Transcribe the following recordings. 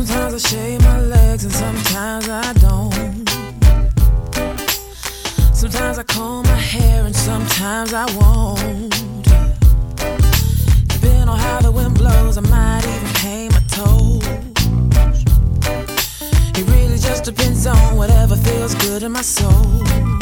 Sometimes I shave my legs and sometimes I don't. Sometimes I comb my hair and sometimes I won't. Depending on how the wind blows, I might even paint my toes. It really just depends on whatever feels good in my soul.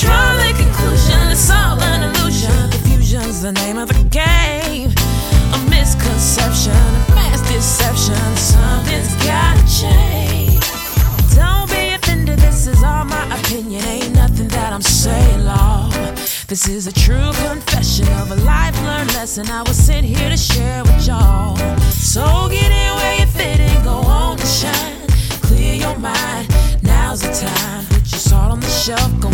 Draw the conclusion it's all an illusion. Confusion's the name of the game. A misconception, a mass deception. Something's gotta change. Don't be offended, this is all my opinion. Ain't nothing that I'm saying law. This is a true confession of a life learned lesson I was sent here to share with y'all. So get in where you fit and go on to shine. Clear your mind, now's the time. Put your salt on the shelf, go